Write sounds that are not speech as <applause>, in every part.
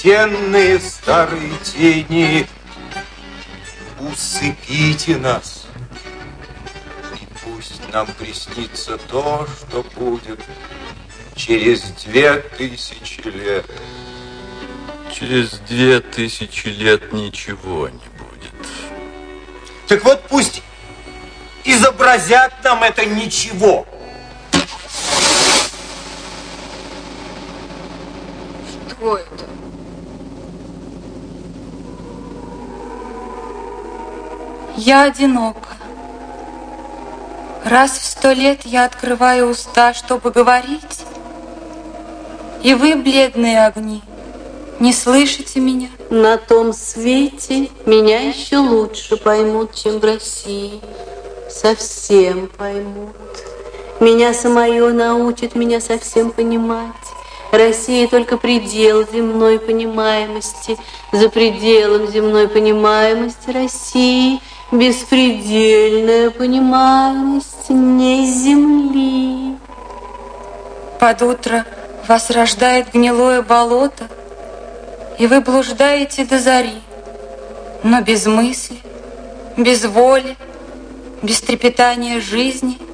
почтенные старые тени, усыпите нас. И пусть нам приснится то, что будет через две тысячи лет. Через две тысячи лет ничего не будет. Так вот пусть изобразят нам это ничего. Я одинока. Раз в сто лет я открываю уста, чтобы говорить, и вы, бледные огни, не слышите меня? На том свете меня еще лучше поймут, чем в России. Совсем поймут. Меня самое научит меня совсем понимать. Россия только предел земной понимаемости. За пределом земной понимаемости России беспредельная понимаемость не земли. Под утро вас рождает гнилое болото, и вы блуждаете до зари, но без мысли, без воли, без трепетания жизни –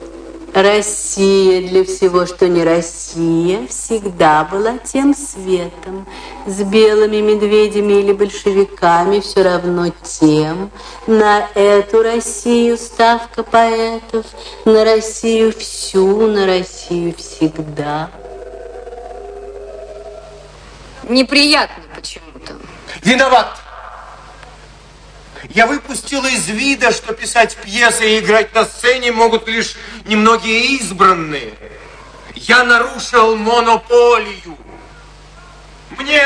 Россия для всего, что не Россия, всегда была тем светом. С белыми медведями или большевиками все равно тем. На эту Россию ставка поэтов, на Россию всю, на Россию всегда. Неприятно почему-то. Виноват! Я выпустил из вида, что писать пьесы и играть на сцене могут лишь немногие избранные. Я нарушил монополию. Мне...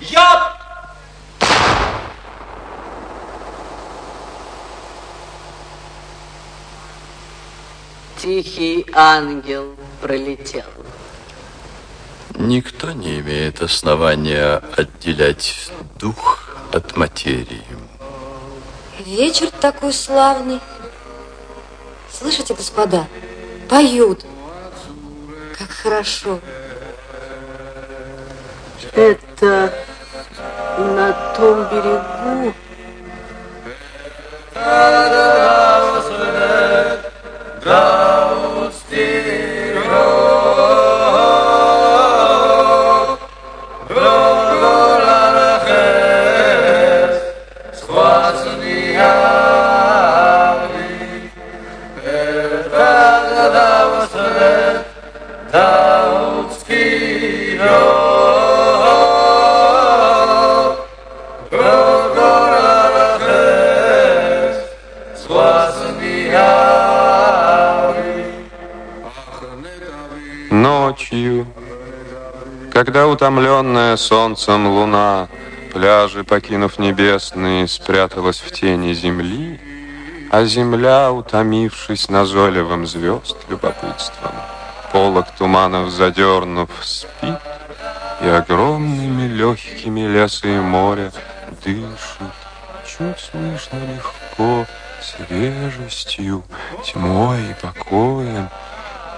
Я... Тихий ангел пролетел. Никто не имеет основания отделять дух от материи. Вечер такой славный. Слышите, господа, поют. Как хорошо. Это на том берегу. Утомленная солнцем луна, пляжи, покинув небесные, спряталась в тени земли, а земля, утомившись назойливым звезд любопытством, полок туманов задернув, спит, и огромными легкими леса и моря дышит, чуть слышно легко, свежестью, тьмой и покоем.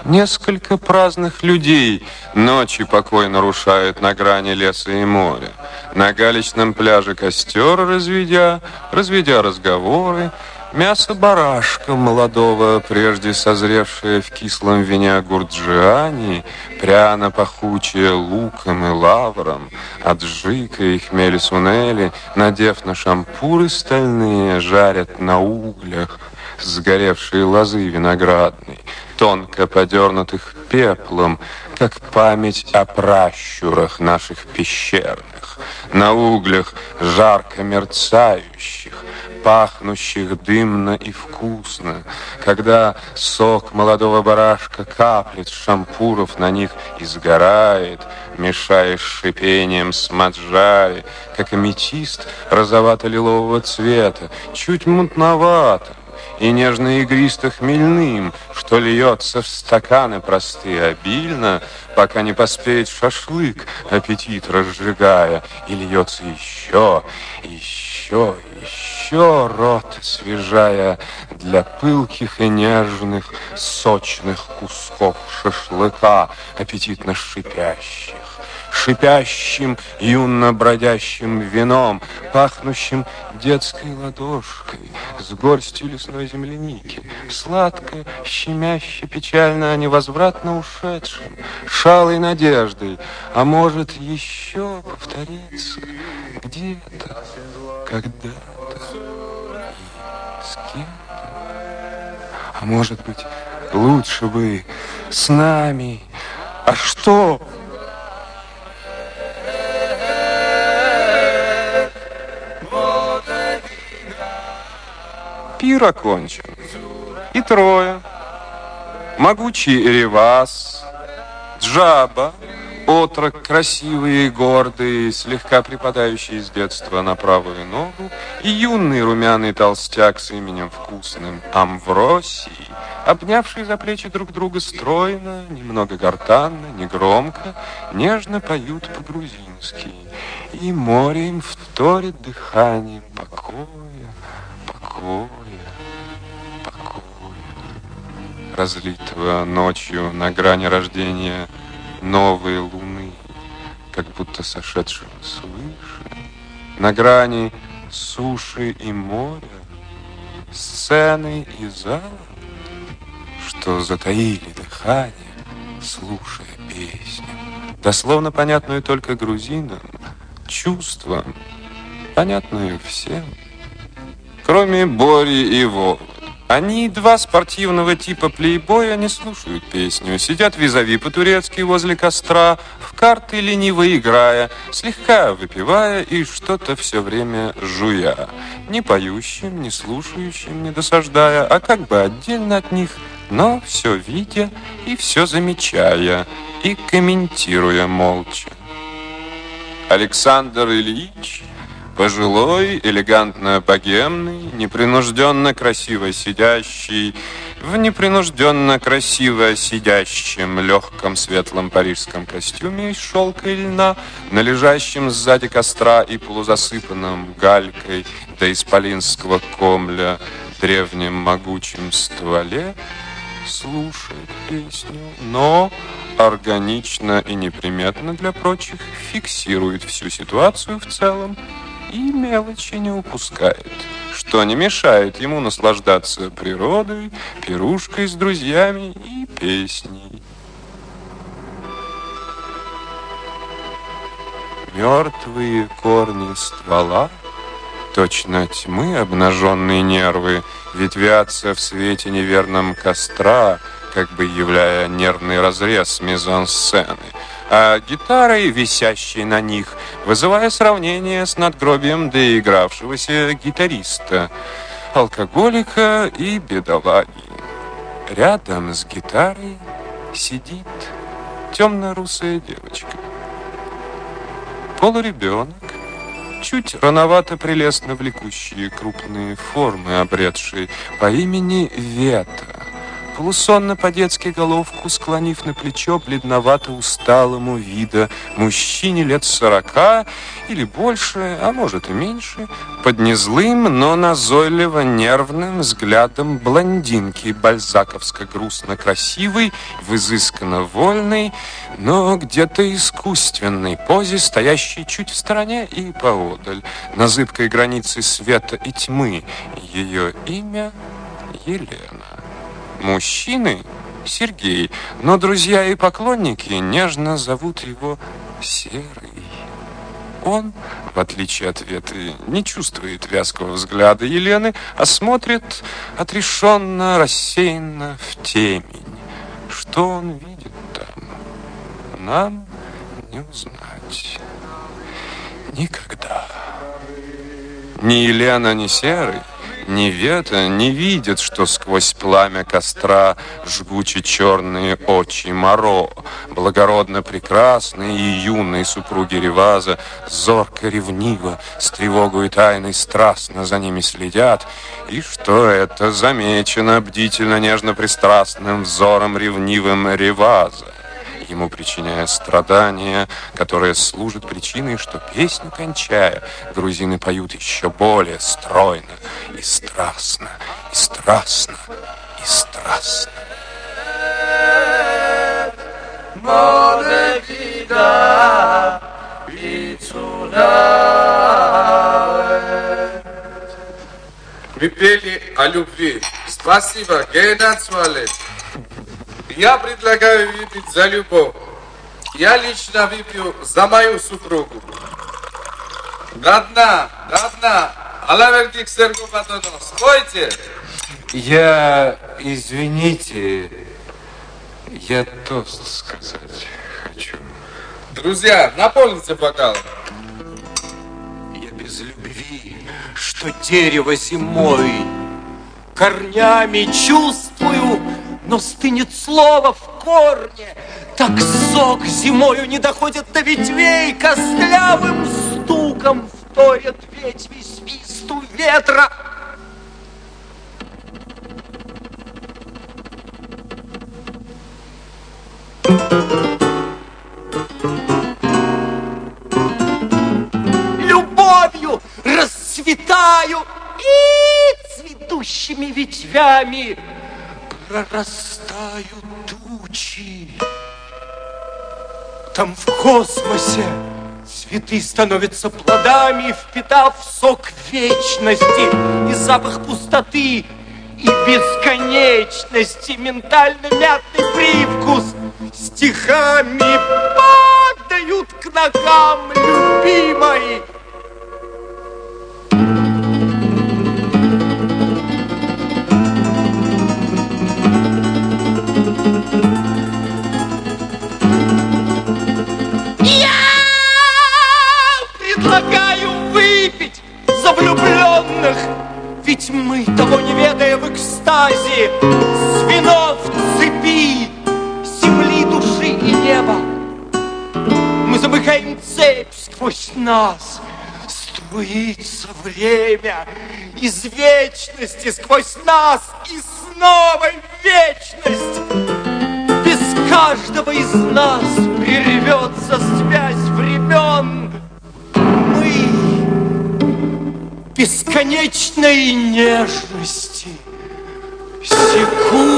Несколько праздных людей ночи покой нарушают на грани леса и моря. На галечном пляже костер разведя, разведя разговоры, Мясо барашка молодого, прежде созревшее в кислом вине гурджиани, пряно пахучее луком и лавром, аджика и хмели сунели, надев на шампуры стальные, жарят на углях сгоревшие лозы виноградной, тонко подернутых пеплом, как память о пращурах наших пещерных, на углях жарко мерцающих, пахнущих дымно и вкусно, когда сок молодого барашка каплет шампуров на них и сгорает, мешая с шипением с как аметист розовато-лилового цвета, чуть мутновато, и нежно-игристо-хмельным, что льется в стаканы простые обильно, пока не поспеет шашлык, аппетит разжигая, и льется еще, еще, еще рот освежая для пылких и нежных сочных кусков шашлыка, аппетитно шипящих. Шипящим, юно бродящим вином, пахнущим детской ладошкой, с горстью лесной земляники, сладко, щемяще, печально, невозвратно ушедшим, шалой надеждой, а может еще повториться где-то, когда-то с кем-то. А может быть, лучше бы с нами. А что? Пир окончен. И трое. Могучий Ревас, Джаба, отрок красивый и гордый, слегка припадающий с детства на правую ногу, и юный румяный толстяк с именем вкусным Амвросий, обнявшие за плечи друг друга стройно, немного гортанно, негромко, нежно поют по-грузински. И море им вторит дыханием покоя, покоя, покоя, разлитого ночью на грани рождения новой луны, как будто сошедшего свыше, на грани суши и моря, сцены и зала, что затаили дыхание, слушая песню, дословно понятную только грузинам, чувством, понятную всем, кроме Бори и Вовы. Они, два спортивного типа плейбоя, не слушают песню, сидят визави по-турецки возле костра, в карты лениво играя, слегка выпивая и что-то все время жуя, не поющим, не слушающим, не досаждая, а как бы отдельно от них, но все видя и все замечая и комментируя молча. Александр Ильич Пожилой, элегантно богемный, непринужденно красиво сидящий, в непринужденно красиво сидящем легком светлом парижском костюме из шелка и льна, на лежащем сзади костра и полузасыпанном галькой до исполинского комля древнем могучем стволе, слушает песню, но органично и неприметно для прочих фиксирует всю ситуацию в целом и мелочи не упускает, что не мешает ему наслаждаться природой, пирушкой с друзьями и песней. Мертвые корни ствола, точно тьмы обнаженные нервы, ветвятся в свете неверном костра, как бы являя нервный разрез мизансцены – а гитарой, висящей на них, вызывая сравнение с надгробием доигравшегося гитариста, алкоголика и бедолаги. Рядом с гитарой сидит темно-русая девочка. Полуребенок, чуть рановато прелестно влекущие крупные формы, обретшие по имени Вета полусонно по-детски головку склонив на плечо бледновато-усталому вида мужчине лет сорока или больше, а может и меньше, под незлым, но назойливо нервным взглядом блондинки бальзаковско-грустно красивой, в изысканно вольной, но где-то искусственной позе, стоящей чуть в стороне и поодаль, на зыбкой границе света и тьмы. Ее имя Елена. Мужчины – Сергей, но друзья и поклонники нежно зовут его Серый. Он, в отличие от Веты, не чувствует вязкого взгляда Елены, а смотрит отрешенно, рассеянно в темень. Что он видит там, нам не узнать. Никогда. Ни Елена, ни Серый – ни Вета не видит, что сквозь пламя костра жгучи черные очи Моро, благородно прекрасные и юные супруги Реваза, зорко ревниво, с тревогой тайной страстно за ними следят, и что это замечено бдительно нежно-пристрастным взором ревнивым Реваза ему причиняя страдания, которые служат причиной, что песню кончая, грузины поют еще более стройно и страстно, и страстно, и страстно. Мы пели о любви. Спасибо, Геннадий Свалет. Я предлагаю выпить за любовь. Я лично выпью за мою супругу. До дна, до дна. Алавердик Серго Батонов, спойте. Я, извините, я тост сказать хочу. Друзья, наполните бокал. Я без любви, что дерево зимой корнями чувствую, но стынет слово в корне. Так сок зимою не доходит до ветвей, костлявым стуком вторят ветви свисту ветра. Любовью расцветаю и цветущими ветвями прорастают тучи. Там в космосе цветы становятся плодами, впитав сок вечности и запах пустоты и бесконечности, ментально-мятный привкус стихами падают к ногам любимой. Нас. Струится время из вечности сквозь нас и снова вечность. Без каждого из нас прервется связь времен. Мы бесконечной нежности, секунды.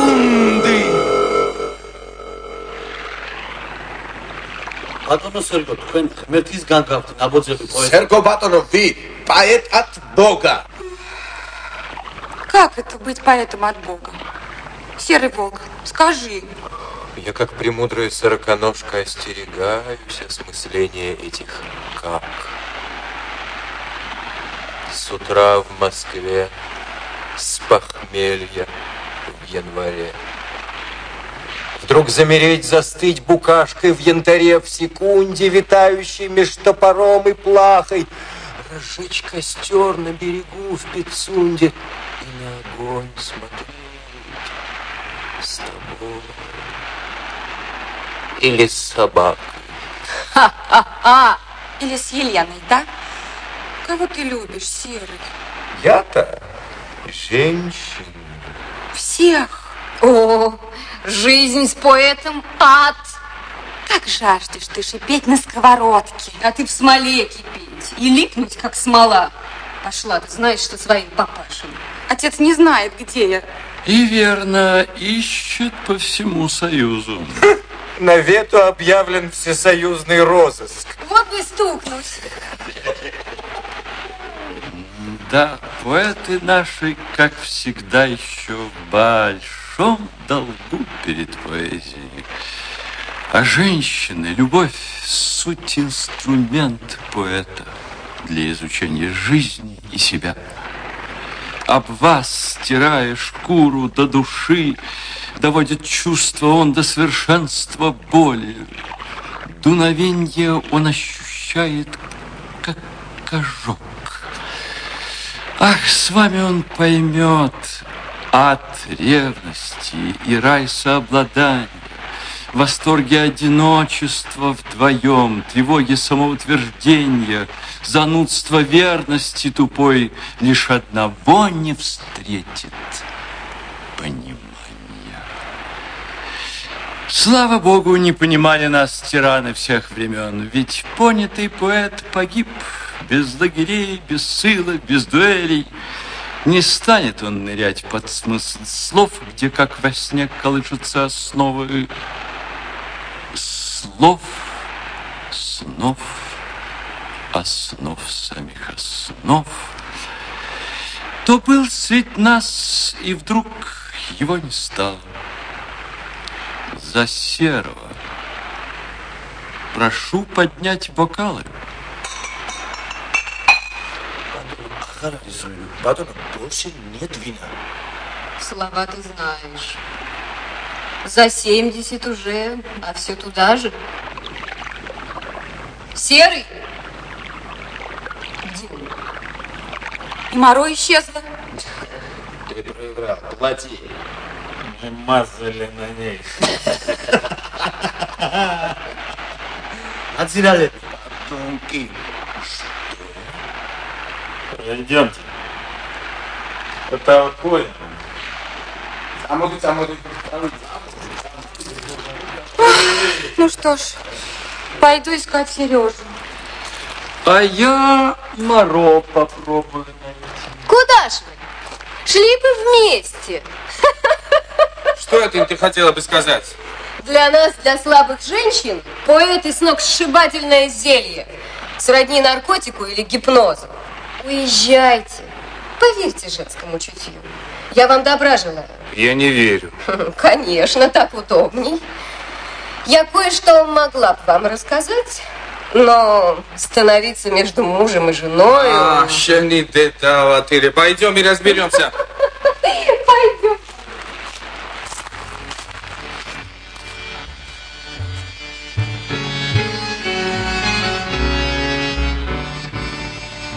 ბატონო სერგო, თქვენ ღმერთის განგავთ ნაბოძები პოეტი. Серго Батонов, вы поэт от Бога. Как это быть поэтом от Бога? Серый волк, скажи. Я, как премудрая сороконожка, остерегаюсь осмысления этих «как». С утра в Москве, с похмелья в январе. Вдруг замереть, застыть букашкой в янтаре в секунде, витающей меж топором и плахой, разжечь костер на берегу в Пицунде и на огонь смотреть с тобой или с собакой. Ха-ха-ха! Или с Еленой, да? Кого ты любишь, Серый? Я-то женщин. Всех. О, жизнь с поэтом ад. Как жаждешь ты шипеть на сковородке. А ты в смоле кипеть и липнуть, как смола. Пошла, ты знаешь, что своим папашем. Отец не знает, где я. И верно, ищет по всему Союзу. <laughs> На вету объявлен всесоюзный розыск. Вот бы стукнуть. Да, поэты наши, как всегда, еще в большом долгу перед поэзией. А женщины, любовь, суть инструмент поэта для изучения жизни и себя. Об вас, стирая шкуру до души, доводит чувство он до совершенства боли. Дуновенье он ощущает, как ожог. Ах, с вами он поймет ад ревности и рай сообладания, восторги одиночества вдвоем, тревоги самоутверждения, занудство верности тупой лишь одного не встретит понимания. Слава Богу, не понимали нас тираны всех времен, ведь понятый поэт погиб без лагерей, без сыла, без дуэлей. Не станет он нырять под смысл слов, где как во сне колышутся основы слов, снов основ самих основ, то был средь нас, и вдруг его не стало. За серого прошу поднять бокалы. Бадона, больше нет вина. Слова ты знаешь. За 70 уже, а все туда же. Серый? Где он? И Моро исчезла. Ты проиграл, плати. Мы мазали на ней. <laughs> Надзирали. Подонки. Идемте. Это вот понял. Ну что ж, пойду искать Сережу. А я Моро попробую найти. Куда ж вы? Шли бы вместе. <laughs> Что это ты хотела бы сказать? Для нас, для слабых женщин, поэт и сногсшибательное зелье. Сродни наркотику или гипнозу. Уезжайте. Поверьте женскому чутью. Я вам добра желаю. Я не верю. <laughs> Конечно, так удобней. Я кое-что могла бы вам рассказать, но становиться между мужем и женой... А, того, ты. Пойдем и разберемся.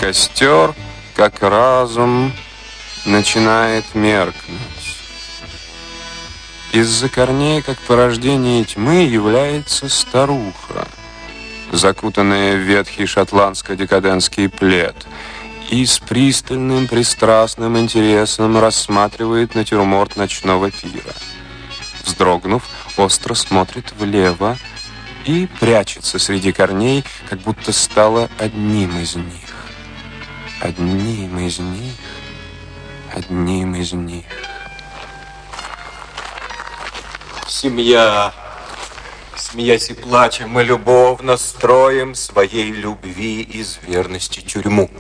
Костер, как разум, начинает меркнуть. Из-за корней, как порождение тьмы, является старуха, закутанная в ветхий шотландско-декадентский плед, и с пристальным, пристрастным интересом рассматривает натюрморт ночного пира. Вздрогнув, остро смотрит влево и прячется среди корней, как будто стала одним из них. Одним из них, одним из них. Семья, смеясь и плача, мы любовно строим своей любви из верности тюрьму.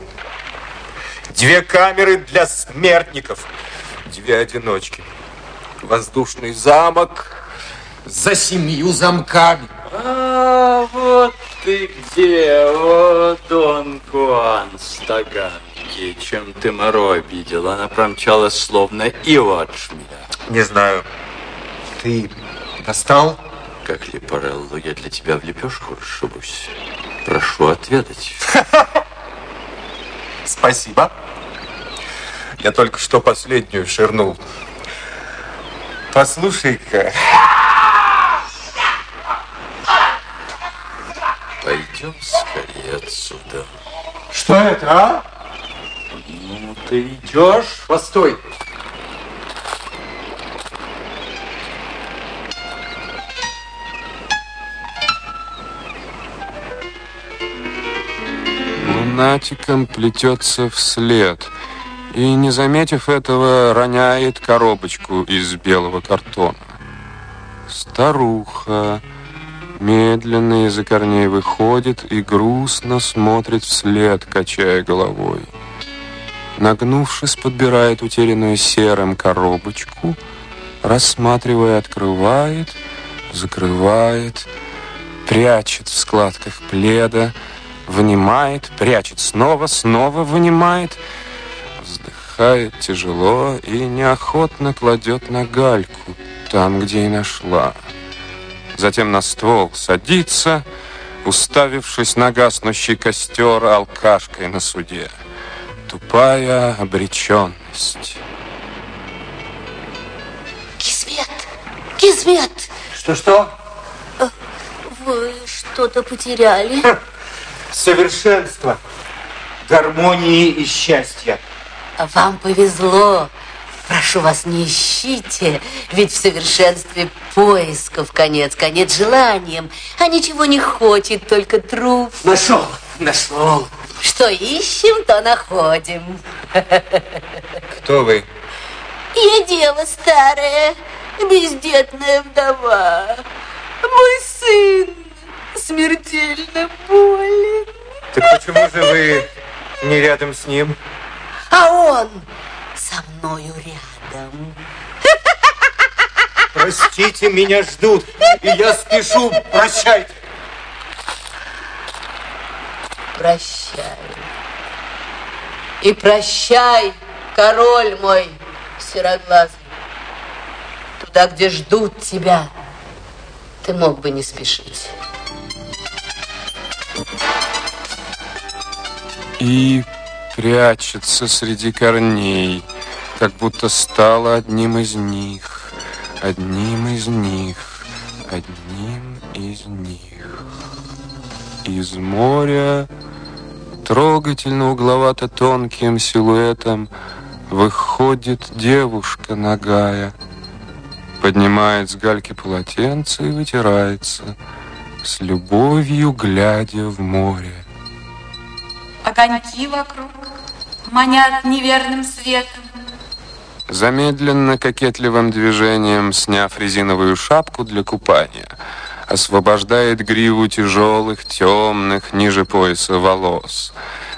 Две камеры для смертников, две одиночки. Воздушный замок за семью замками. А, вот ты где, о, Дон Куан, стаганки. Чем ты Моро обидел? Она промчалась словно ива от шмеля. Не знаю, ты достал? Как Лепарелло, я для тебя в лепешку расшибусь. Прошу отведать. <laughs> Спасибо. Я только что последнюю ширнул. Послушай-ка, Пойдем скорее отсюда. что это, а? Ну, ты идешь? Постой. лунатиком плетется вслед и, не заметив этого, роняет коробочку из белого картона. Старуха медленно из-за корней выходит и грустно смотрит вслед, качая головой. Нагнувшись, подбирает утерянную серым коробочку, рассматривая, открывает, закрывает, прячет в складках пледа, вынимает, прячет снова, снова вынимает, вздыхает тяжело и неохотно кладет на гальку, там, где и нашла. Затем на ствол садится, уставившись на гаснущий костер алкашкой на суде. Тупая обреченность. Кисвет! Кисвет! Что-что? Вы что-то потеряли? Совершенство, гармонии и счастья. Вам повезло. Прошу вас, не ищите, ведь в совершенстве поисков конец, конец желанием, а ничего не хочет, только труп. Нашел, нашел. Что ищем, то находим. Кто вы? Я дева старая, бездетная вдова. Мой сын смертельно болен. Так почему же вы не рядом с ним? А он со мною рядом. Простите, меня ждут, и я спешу. Прощайте. Прощай. И прощай, король мой сероглазый. Туда, где ждут тебя, ты мог бы не спешить. И прячется среди корней, как будто стала одним из них, одним из них, одним из них. Из моря трогательно угловато тонким силуэтом выходит девушка нагая, поднимает с гальки полотенце и вытирается, с любовью глядя в море. Огоньки вокруг манят неверным светом. Замедленно кокетливым движением, сняв резиновую шапку для купания, освобождает гриву тяжелых, темных, ниже пояса волос.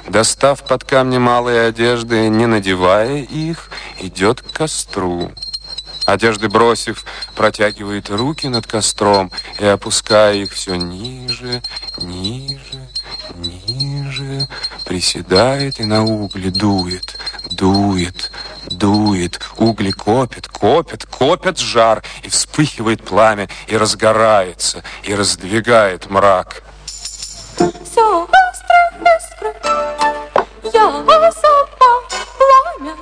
Достав под камни малые одежды, не надевая их, идет к костру. Одежды бросив, протягивает руки над костром и, опуская их все ниже, ниже, ниже, приседает и на угли дует, дует, дует. Угли копят, копят, копят жар, и вспыхивает пламя, и разгорается, и раздвигает мрак. Все острое искры, я сама пламя,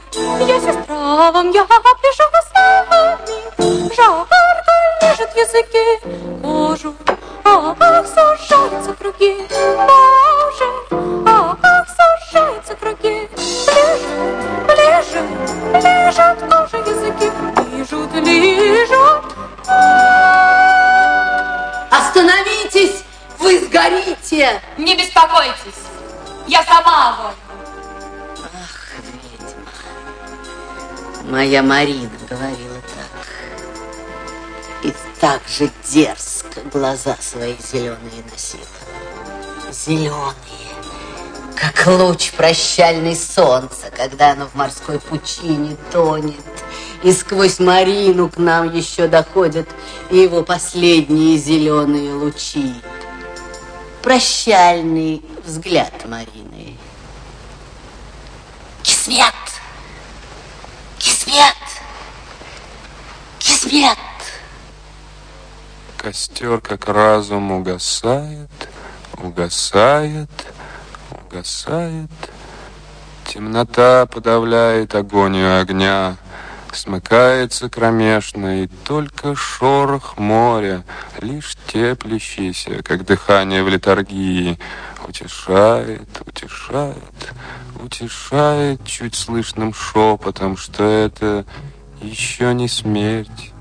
я сестра вам, я пляжу с вами. Жарко лежат языки, кожу, ах, сужаются круги. Боже, ах, сужаются круги. Лежат кожи языки, лежат, лежат. Остановитесь, вы сгорите! Не беспокойтесь, я сама огонь. Ах, ведьма. Моя Марина говорила так. И так же дерзко глаза свои зеленые носила. Зеленые, как луч прощальный солнца, когда оно в морской пучине тонет. И сквозь Марину к нам еще доходят его последние зеленые лучи. Прощальный взгляд Марины. Кисмет! Кисмет! Кисмет! Костер, как разум, угасает, угасает, угасает. Темнота подавляет агонию огня, смыкается кромешно, и только шорох моря, лишь теплящийся, как дыхание в литургии, утешает, утешает, утешает чуть слышным шепотом, что это еще не смерть,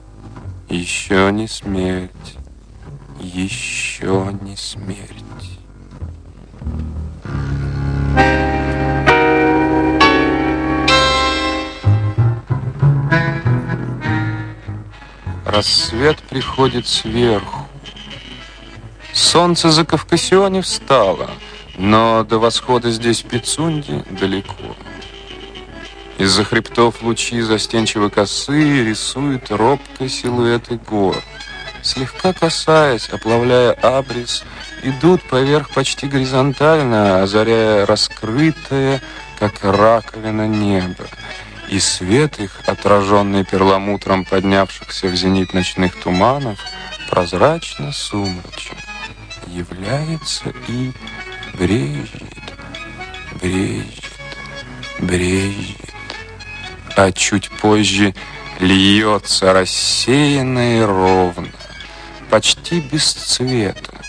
еще не смерть, еще не смерть. Рассвет приходит сверху. Солнце за Кавкасионе встало, но до восхода здесь в Пицунде далеко. Из-за хребтов лучи застенчиво косые рисуют робко силуэты гор. Слегка касаясь, оплавляя абрис, идут поверх почти горизонтально, озаряя раскрытое, как раковина небо. И свет их, отраженный перламутром поднявшихся в зенит ночных туманов, прозрачно сумрачен, является и брежет, брежет, брежет а чуть позже льется рассеянно и ровно, почти без цвета.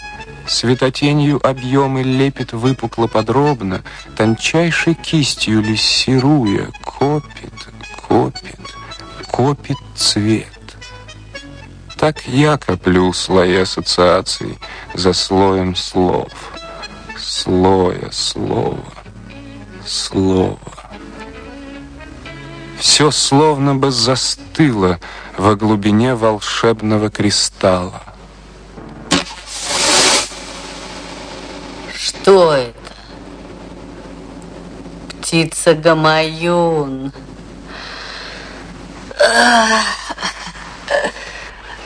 Светотенью объемы лепит выпукло подробно, тончайшей кистью лессируя, копит, копит, копит цвет. Так я коплю слои ассоциаций за слоем слов, слоя слова, слова. Все словно бы застыло во глубине волшебного кристалла. Что это? птица Гамаюн.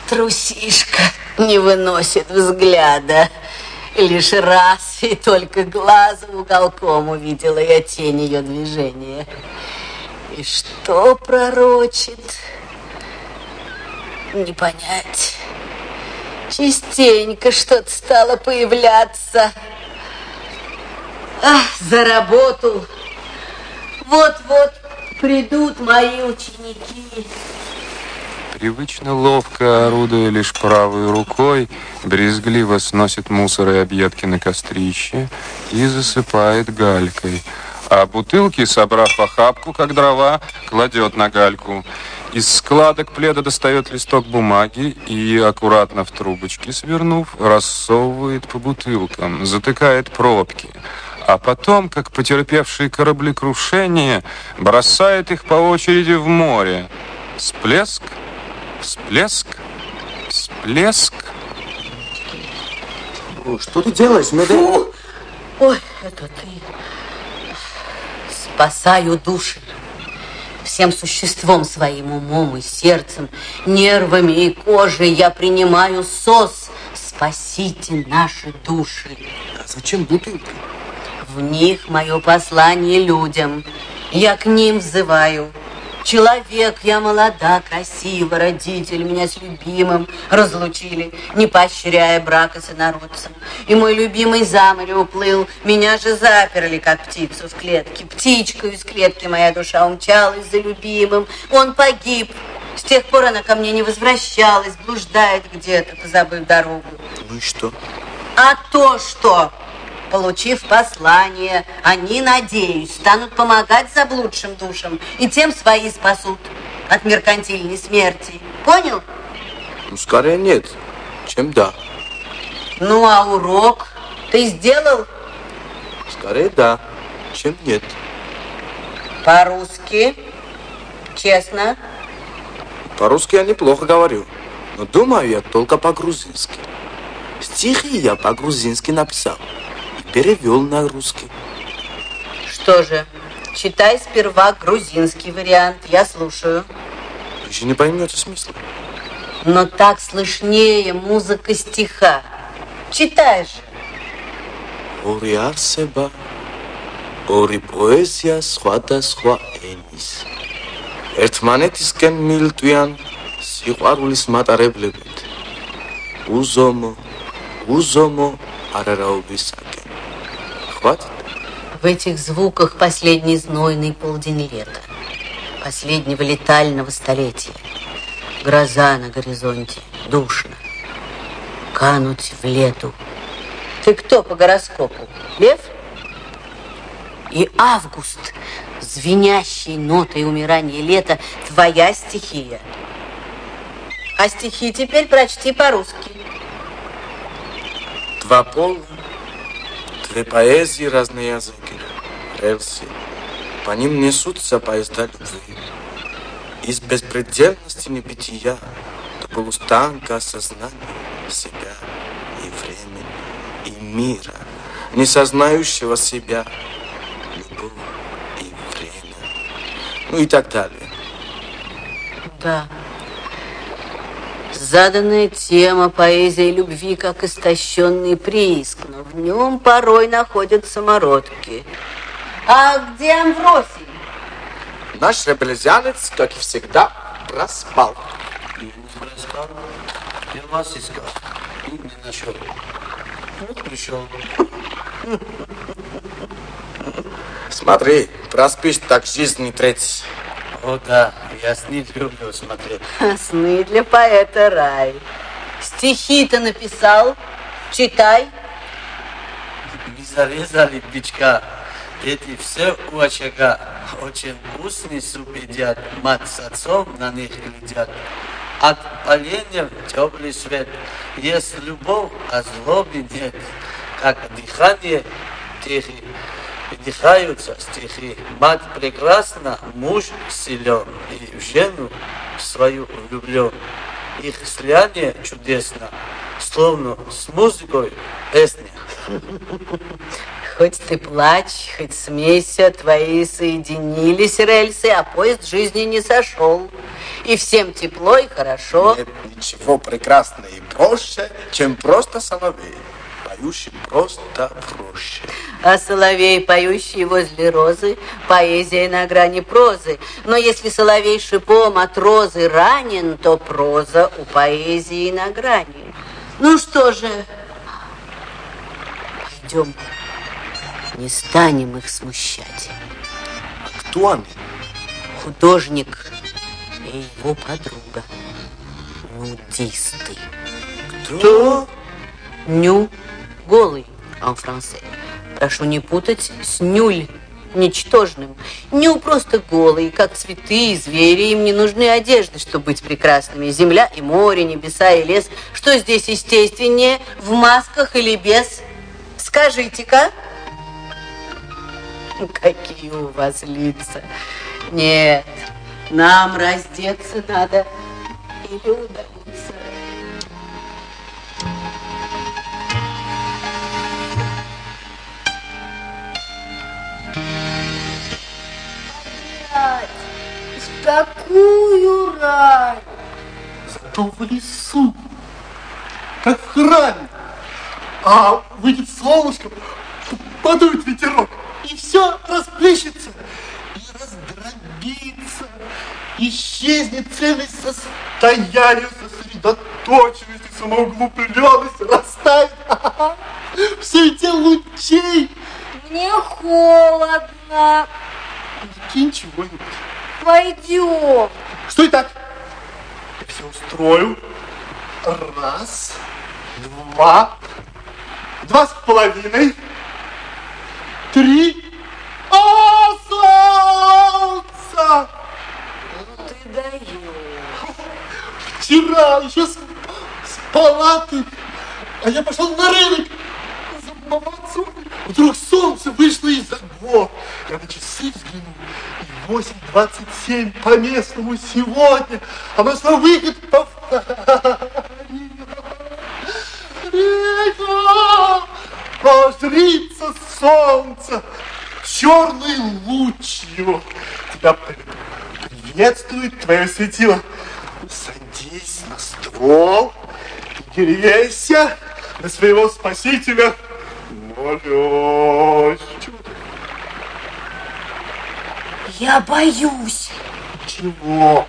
Трусишка не выносит взгляда. Лишь раз и только глазом уголком увидела я тень ее движения. И что пророчит, не понять. Частенько что-то стало появляться. Ах, за работу. Вот-вот придут мои ученики. Привычно ловко, орудуя лишь правой рукой, брезгливо сносит мусор и объедки на кострище и засыпает галькой. А бутылки, собрав охапку, как дрова, кладет на гальку. Из складок пледа достает листок бумаги и, аккуратно в трубочке свернув, рассовывает по бутылкам, затыкает пробки. А потом, как потерпевшие кораблекрушение, бросает их по очереди в море. Всплеск, всплеск, всплеск. Что ты делаешь, Медея? Ой, это ты. Спасаю души. Всем существом своим, умом и сердцем, нервами и кожей я принимаю сос. Спасите наши души. А зачем бутылки? В них мое послание людям. Я к ним взываю. Человек, я молода, красива, родители меня с любимым разлучили, не поощряя брака с инородцем. И мой любимый за море уплыл, меня же заперли, как птицу в клетке. Птичка из клетки моя душа умчалась за любимым, он погиб. С тех пор она ко мне не возвращалась, блуждает где-то, позабыв дорогу. Ну и что? А то что? Получив послание, они, надеюсь, станут помогать заблудшим душам и тем свои спасут от меркантильной смерти. Понял? Ну, скорее нет, чем да. Ну, а урок ты сделал? Скорее да, чем нет. По-русски? Честно? По-русски я неплохо говорю, но думаю я только по-грузински. Стихи я по-грузински написал перевел на русский. Что же, читай сперва грузинский вариант, я слушаю. Вы же не поймете смысла. Но так слышнее музыка стиха. Читай же. ორი არსება ორი პოეზია სხვადასხვა ენის ერთმანეთისკენ მილტვიან სიყვარულის მატარებლებით უზომო უზომო არარაობისაკენ хватит В этих звуках последний знойный полдень лета, последнего летального столетия. Гроза на горизонте, душно. Кануть в лету. Ты кто по гороскопу? Лев? И август, звенящий нотой умирания лета, твоя стихия. А стихи теперь прочти по-русски. два пола две поэзии разные языки рельсы по ним несутся поезда любви из беспредельности небытия до полустанка осознания себя и времени и мира, не сознающего себя, любовь и время, ну и так далее. Да. Заданная тема поэзии любви, как истощенный прииск, но в нем порой находят самородки. А где Амвросий? Наш ребелезианец, как и всегда, проспал. Я не проспал. Я вас искал. И не нашел. Вот пришел. Смотри, проспишь, так жизнь не треть. О, да, я сны люблю смотреть. <laughs> Сны для поэта рай. Стихи-то написал. Читай. Зарезали бичка. Эти все у очага. Очень вкусный суп едят. Мать с отцом на них глядят. От поленьев теплый свет. Есть любовь, а злобы нет. Как дыхание тихий. Вдыхаются стихи. Мать прекрасна, муж силен. И в жену свою влюблен. Их слияние чудесно. Словно с музыкой песня. Хоть ты плачь, хоть смейся, твои соединились рельсы, а поезд жизни не сошел. И всем тепло и хорошо. Нет ничего прекраснее и проще, чем просто соловей, поющий просто проще. А соловей, поющий возле розы, поэзия на грани прозы. Но если соловей шипом от розы ранен, то проза у поэзии на грани. Ну что же, пойдем, не станем их смущать. Кто они? Художник и его подруга. Нудисты. Кто? Ню голый, en français. Прошу не путать с нюль ничтожным. Ню просто голый, как цветы и звери. Им не нужны одежды, чтобы быть прекрасными. Земля и море, небеса и лес. Что здесь естественнее, в масках или без? Скажите-ка. Какие у вас лица. Нет, нам раздеться надо или удалиться. Такую рань. Зато в лесу, как в храме. А выйдет солнышко, подует ветерок, и все расплещется, и раздробится, исчезнет цельность состояние, сосредоточенность и самоуглубленность, растает в свете лучей. Мне холодно. Кинь чего-нибудь. Пойдем. Стой так. Я все устрою. Раз, два, два с половиной, три. А, солнце! Ты даешь. Вчера еще с, с палаты, а я пошел на рынок за. Вдруг солнце вышло из-за гор. Я на часы взглянул. И 8.27 по местному сегодня. Оно снова выйдет по Река! Озрится солнце черный лучью. Тебя приветствует твое светило. Садись на ствол, грейся на своего спасителя навязчиво. Я боюсь. Чего?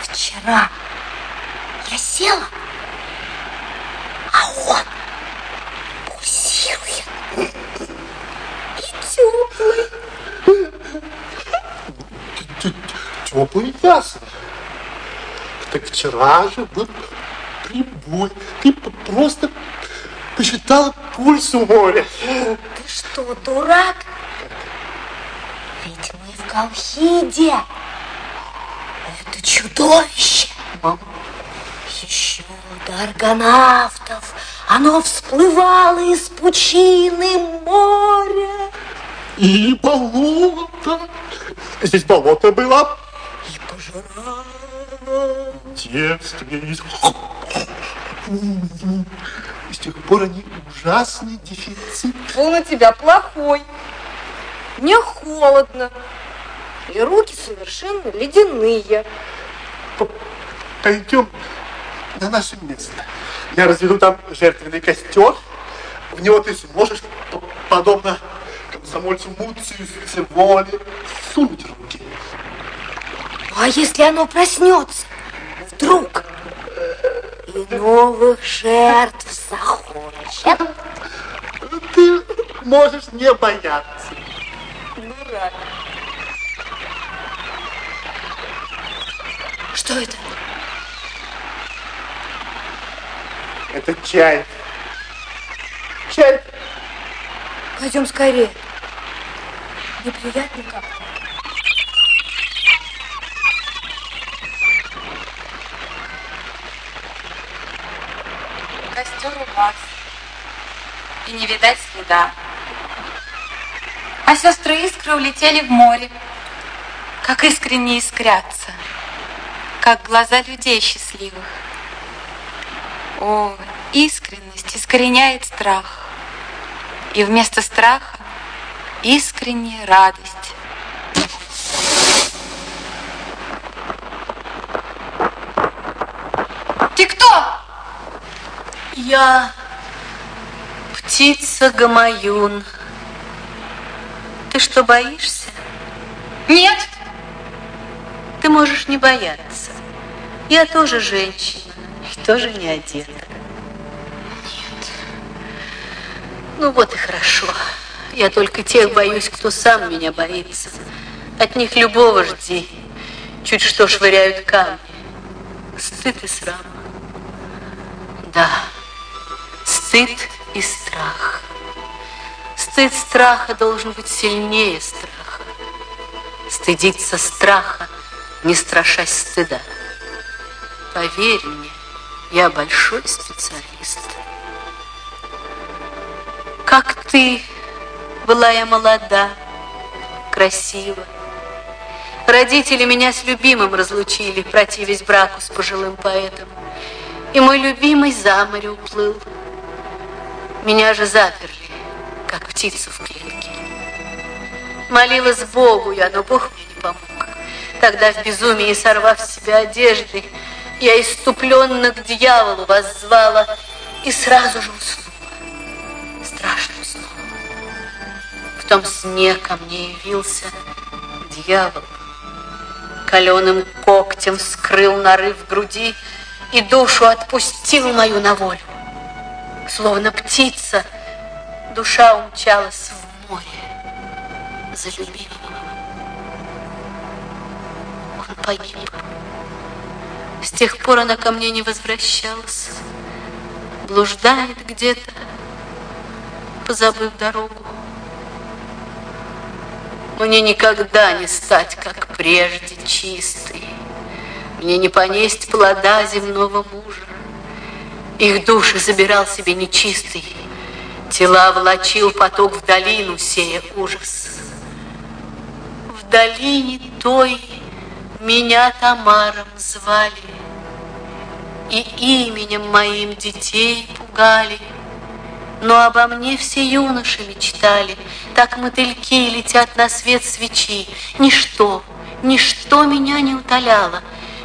Вчера я села, а он пульсирует. И теплый. Теплый ясно. Так вчера же был прибой. Ты просто посчитала пульс у моря. Ты что, дурак? Колхиде. Это чудовище. Мама. Еще до аргонавтов оно всплывало из пучины моря. И болото. Здесь болото было. И пожирало. Девственниц. С тех пор они ужасный дефицит. Он у тебя плохой. Мне холодно. И руки совершенно ледяные. Пойдем на наше место. Я разведу там жертвенный костер. В него ты сможешь, подобно комсомольцу Муцию Циволи, сунуть руки. А если оно проснется? Вдруг? И новых жертв захочет? Ты можешь не бояться. Дурак. Что это? Это чай. Чай. Пойдем скорее. Неприятно как-то. Костер у вас. И не видать следа. А сестры искры улетели в море. Как искренне искрятся. Как глаза людей счастливых. О, искренность искореняет страх. И вместо страха искренняя радость. Ты кто? Я птица Гамаюн. Ты что, боишься? Нет. Ты можешь не бояться. Я тоже женщина и тоже не одета. Нет. Ну вот и хорошо. Я только тех боюсь, кто сам меня боится. От них любого жди. Чуть что швыряют камни. Стыд и срам. Да, стыд и страх. Стыд страха должен быть сильнее страха. Стыдиться страха, не страшась стыда. Поверь мне, я большой специалист. Как ты, была я молода, красива. Родители меня с любимым разлучили, противясь браку с пожилым поэтом. И мой любимый за море уплыл. Меня же заперли, как птицу в клетке. Молилась Богу я, но Бог мне не помог. Тогда в безумии, сорвав с себя одежды, я иступленно к дьяволу воззвала и сразу же уснула. Страшно уснула. В том сне ко мне явился дьявол. Каленым когтем вскрыл нарыв груди и душу отпустил мою на волю. Словно птица, душа умчалась в море за любимым. Он погиб. С тех пор она ко мне не возвращалась. Блуждает где-то, позабыв дорогу. Мне никогда не стать, как прежде, чистой. Мне не понесть плода земного мужа. Их души забирал себе нечистый. Тела влачил поток в долину, сея ужас. В долине той меня Тамаром звали, И именем моим детей пугали. Но обо мне все юноши мечтали, Так мотыльки летят на свет свечи. Ничто, ничто меня не утоляло,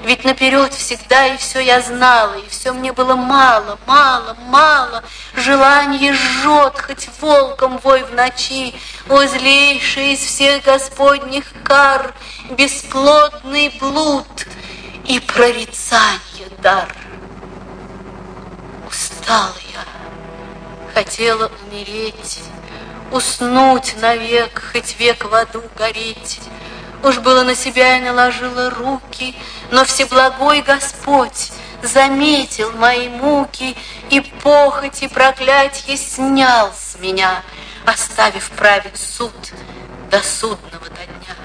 ведь наперед всегда и все я знала, и все мне было мало, мало, мало. Желание жжет, хоть волком вой в ночи, О, злейший из всех господних кар, Бесплодный блуд и прорицание дар. Устала я, хотела умереть, Уснуть навек, хоть век в аду гореть, Уж было на себя я наложила руки, но Всеблагой Господь заметил мои муки и похоть и проклятье снял с меня, оставив править суд до судного до дня.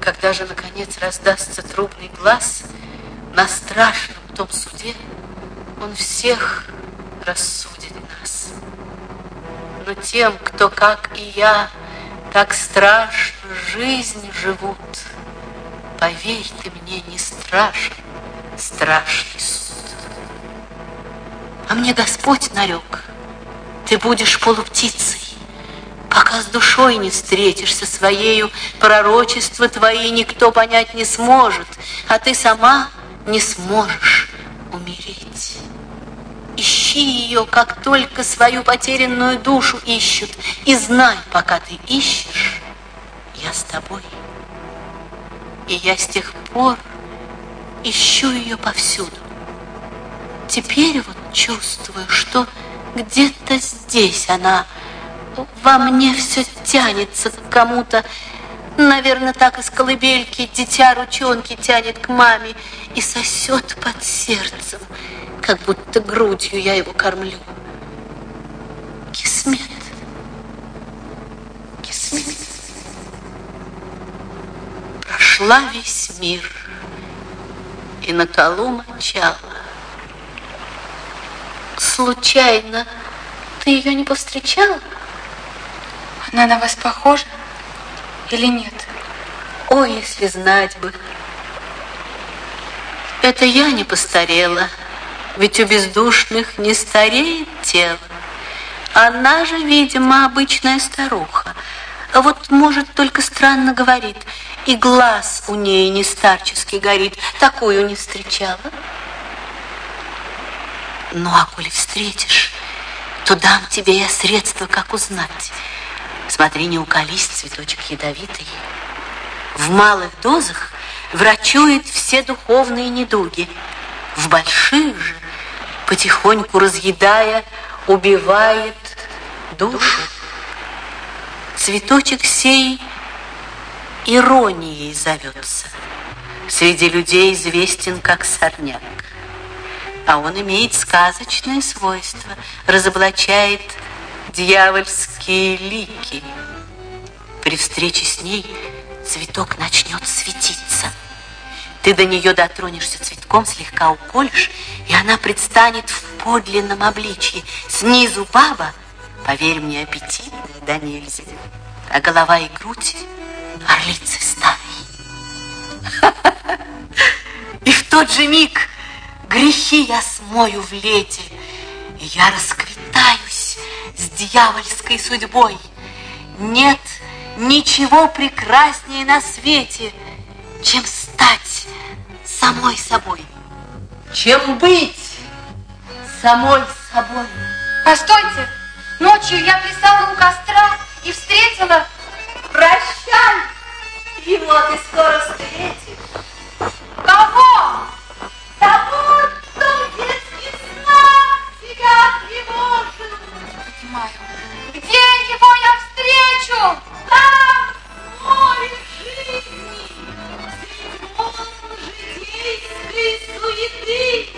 Когда же, наконец, раздастся трубный глаз, на страшном том суде он всех рассудит нас. Но тем, кто, как и я, так страшно жизнь живут, Поверь ты мне, не страшен страшный суд. А мне Господь нарек, ты будешь полуптицей, Пока с душой не встретишься своею, Пророчества твои никто понять не сможет, А ты сама не сможешь умереть. Ищи ее, как только свою потерянную душу ищут, И знай, пока ты ищешь, я с тобой. И я с тех пор ищу ее повсюду. Теперь вот чувствую, что где-то здесь она во мне все тянется к кому-то. Наверное, так из колыбельки дитя ручонки тянет к маме и сосет под сердцем, как будто грудью я его кормлю. Кисмет. Прошла весь мир и на колу мочала. Случайно ты ее не повстречала? Она на вас похожа или нет? О, если знать бы. Это я не постарела, ведь у бездушных не стареет тело. Она же, видимо, обычная старуха. А Вот, может, только странно говорит. И глаз у ней не старческий горит. Такую не встречала. Ну, а коли встретишь, то дам тебе я средства, как узнать. Смотри, не уколись, цветочек ядовитый. В малых дозах врачует все духовные недуги. В больших же, потихоньку разъедая, убивает душу. Цветочек сей иронией зовется. Среди людей известен как сорняк. А он имеет сказочное свойство, разоблачает дьявольские лики. При встрече с ней цветок начнет светиться. Ты до нее дотронешься цветком, слегка уколешь, и она предстанет в подлинном обличье. Снизу баба, поверь мне, аппетитная да нельзя, а голова и грудь орлицы стаи. <laughs> И в тот же миг грехи я смою в лете, и я расквитаюсь с дьявольской судьбой. Нет ничего прекраснее на свете, чем стать самой собой, чем быть самой собой. Постойте, ночью я плясала у костра и встретила... Прощай, его ты скоро встретишь. Кого? Того, кто детский знак тебя тревожил. Где его я встречу? Там, в море жизни, среди житейской суеты.